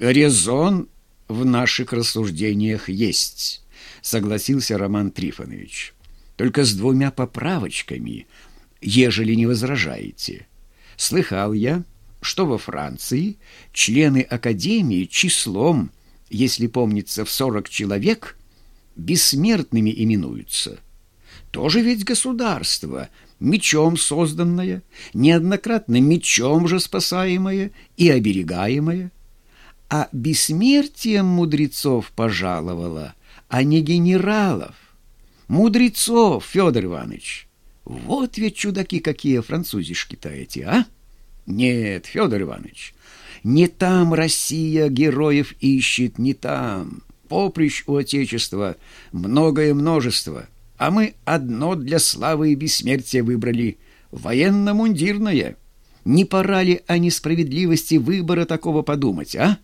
Резон в наших рассуждениях есть, согласился Роман Трифонович. Только с двумя поправочками, ежели не возражаете. Слыхал я, что во Франции члены Академии числом, если помнится, в сорок человек, бессмертными именуются. Тоже ведь государство, мечом созданное, неоднократно мечом же спасаемое и оберегаемое. А бессмертием мудрецов пожаловала, а не генералов. Мудрецов, Федор Иванович. Вот ведь чудаки какие французишки-то эти, а? Нет, Федор Иванович, не там Россия героев ищет, не там. Поприщ у Отечества многое множество, а мы одно для славы и бессмертия выбрали — военно-мундирное. Не пора ли о несправедливости выбора такого подумать, а?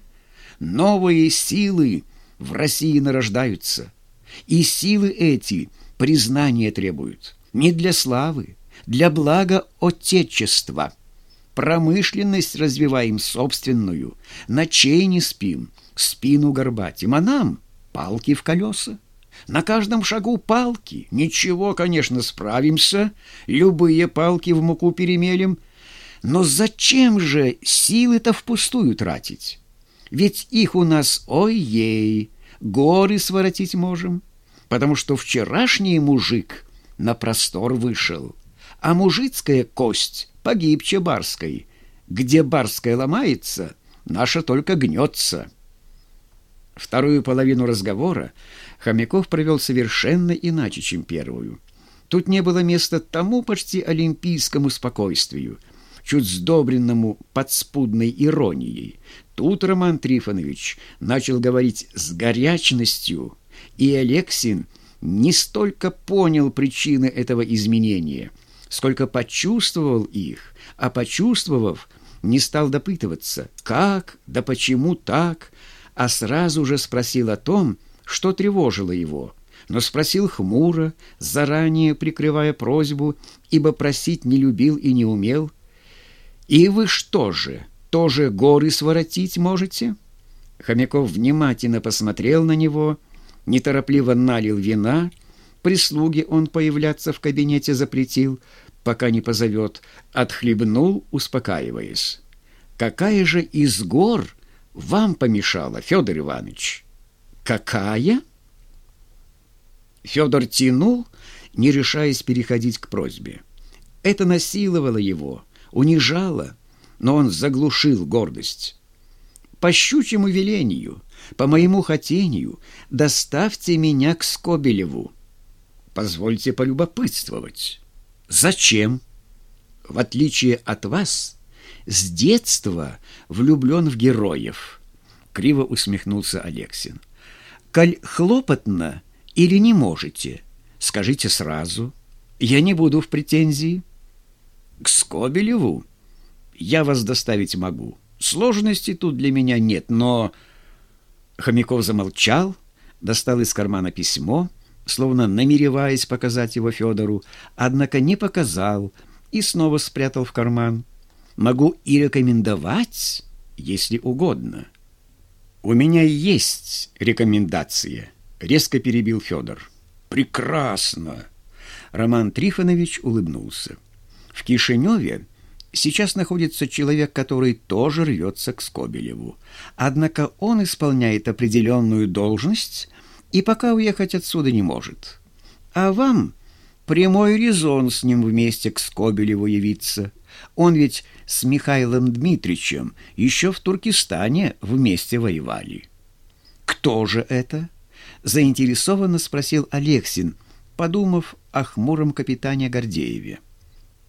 Новые силы в России нарождаются, и силы эти признания требуют не для славы, для блага Отечества. Промышленность развиваем собственную, ночей не спим, спину горбатим, а нам палки в колеса. На каждом шагу палки. Ничего, конечно, справимся, любые палки в муку перемелем. Но зачем же силы-то впустую тратить? Ведь их у нас, ой-ей, горы своротить можем, потому что вчерашний мужик на простор вышел, а мужицкая кость погибче барской. Где барская ломается, наша только гнется. Вторую половину разговора Хомяков провел совершенно иначе, чем первую. Тут не было места тому почти олимпийскому спокойствию, чуть сдобренному подспудной иронией. Тут Роман Трифонович начал говорить с горячностью, и Алексин не столько понял причины этого изменения – сколько почувствовал их, а почувствовав, не стал допытываться, как, да почему так, а сразу же спросил о том, что тревожило его, но спросил хмуро, заранее прикрывая просьбу, ибо просить не любил и не умел. «И вы что же, тоже горы своротить можете?» Хомяков внимательно посмотрел на него, неторопливо налил вина, прислуге он появляться в кабинете запретил, пока не позовет, отхлебнул, успокаиваясь. «Какая же из гор вам помешала, Федор Иванович?» «Какая?» Федор тянул, не решаясь переходить к просьбе. Это насиловало его, унижало, но он заглушил гордость. «По щучьему велению, по моему хотению, доставьте меня к Скобелеву. Позвольте полюбопытствовать». Зачем? В отличие от вас, с детства влюблен в героев, криво усмехнулся Алексин. Коль хлопотно или не можете, скажите сразу. Я не буду в претензии. К Скобелеву я вас доставить могу. Сложностей тут для меня нет, но... Хомяков замолчал, достал из кармана письмо словно намереваясь показать его Федору, однако не показал и снова спрятал в карман. «Могу и рекомендовать, если угодно». «У меня есть рекомендация», — резко перебил Федор. «Прекрасно!» Роман Трифонович улыбнулся. «В Кишиневе сейчас находится человек, который тоже рвется к Скобелеву. Однако он исполняет определенную должность, и пока уехать отсюда не может. А вам прямой резон с ним вместе к Скобелеву явиться. Он ведь с Михаилом Дмитричем еще в Туркестане вместе воевали. «Кто же это?» — заинтересованно спросил Алексин, подумав о хмуром капитане Гордееве.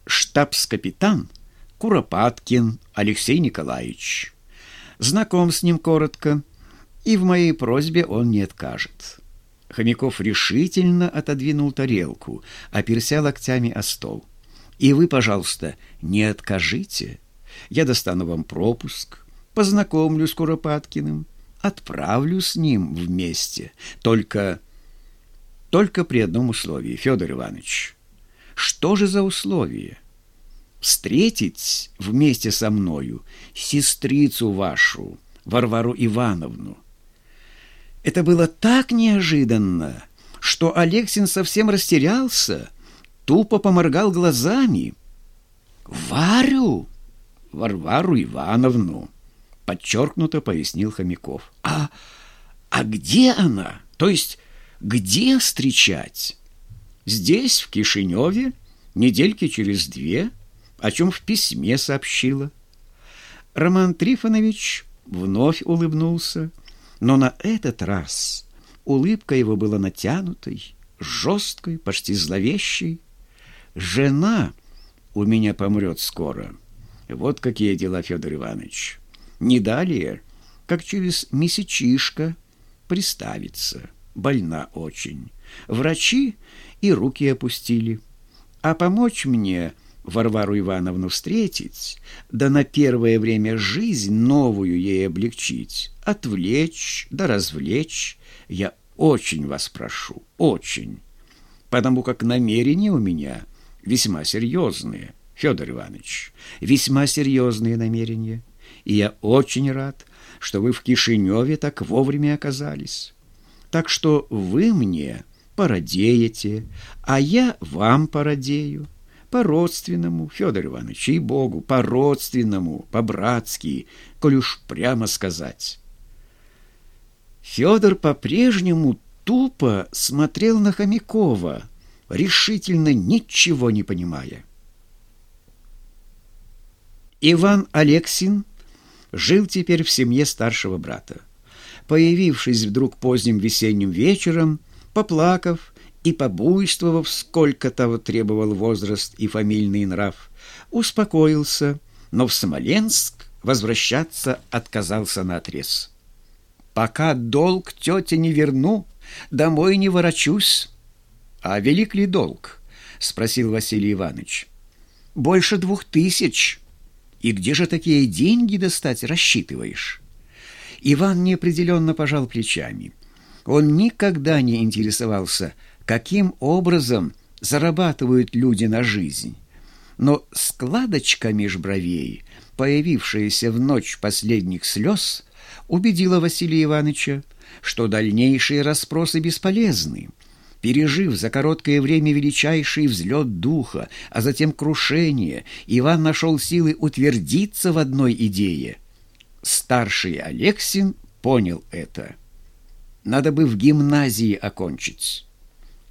«Штабс-капитан Куропаткин Алексей Николаевич. Знаком с ним коротко» и в моей просьбе он не откажет». Хомяков решительно отодвинул тарелку, оперся локтями о стол. «И вы, пожалуйста, не откажите. Я достану вам пропуск, познакомлю с Куропаткиным, отправлю с ним вместе. Только... только при одном условии, Федор Иванович». «Что же за условие?» «Встретить вместе со мною сестрицу вашу, Варвару Ивановну. Это было так неожиданно, что Алексин совсем растерялся, тупо поморгал глазами. «Варю!» «Варвару Ивановну!» — подчеркнуто пояснил Хомяков. «А, а где она? То есть где встречать?» «Здесь, в Кишиневе, недельки через две, о чем в письме сообщила». Роман Трифонович вновь улыбнулся, но на этот раз улыбка его была натянутой, жесткой, почти зловещей. «Жена у меня помрет скоро». Вот какие дела, Федор Иванович. Не далее, как через месячишко приставится. Больна очень. Врачи и руки опустили. А помочь мне Варвару Ивановну встретить, да на первое время жизнь новую ей облегчить, отвлечь да развлечь, я очень вас прошу, очень, потому как намерения у меня весьма серьезные. Федор Иванович, весьма серьезные намерения, и я очень рад, что вы в Кишиневе так вовремя оказались. Так что вы мне породеете, а я вам породею. По-родственному, Федор Иванович, и Богу, по-родственному, по-братски, коль уж прямо сказать. Федор по-прежнему тупо смотрел на Хомякова, решительно ничего не понимая. Иван Алексин жил теперь в семье старшего брата. Появившись вдруг поздним весенним вечером, поплакав и побуйствовав, сколько того требовал возраст и фамильный нрав, успокоился, но в Смоленск возвращаться отказался наотрез. «Пока долг тете не верну, домой не ворочусь». «А велик ли долг?» — спросил Василий Иванович. «Больше двух тысяч». И где же такие деньги достать рассчитываешь? Иван неопределенно пожал плечами. Он никогда не интересовался, каким образом зарабатывают люди на жизнь. Но складочка меж бровей, появившаяся в ночь последних слез, убедила Василия Ивановича, что дальнейшие расспросы бесполезны. Пережив за короткое время величайший взлет духа, а затем крушение, Иван нашел силы утвердиться в одной идее. Старший Алексин понял это. Надо бы в гимназии окончить.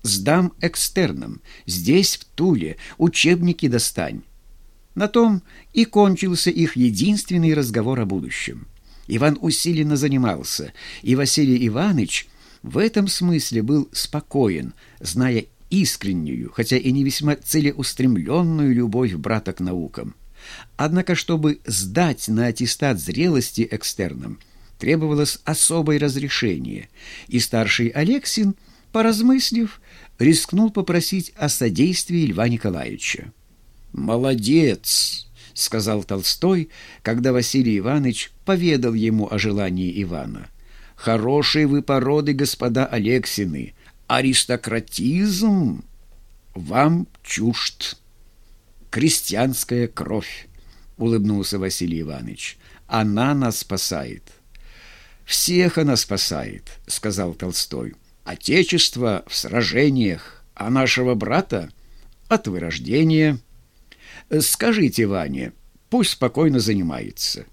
Сдам экстерном, здесь, в Туле, учебники достань. На том и кончился их единственный разговор о будущем. Иван усиленно занимался, и Василий Иванович – в этом смысле был спокоен, зная искреннюю, хотя и не весьма целеустремленную любовь брата к наукам. Однако, чтобы сдать на аттестат зрелости экстерном, требовалось особое разрешение, и старший Алексин, поразмыслив, рискнул попросить о содействии Льва Николаевича. «Молодец!» — сказал Толстой, когда Василий Иванович поведал ему о желании Ивана — Хорошие вы породы, господа Алексины. Аристократизм вам чужд. Крестьянская кровь, улыбнулся Василий Иванович. Она нас спасает. Всех она спасает, сказал Толстой. Отечество в сражениях, а нашего брата от вырождения. Скажите Ване, пусть спокойно занимается.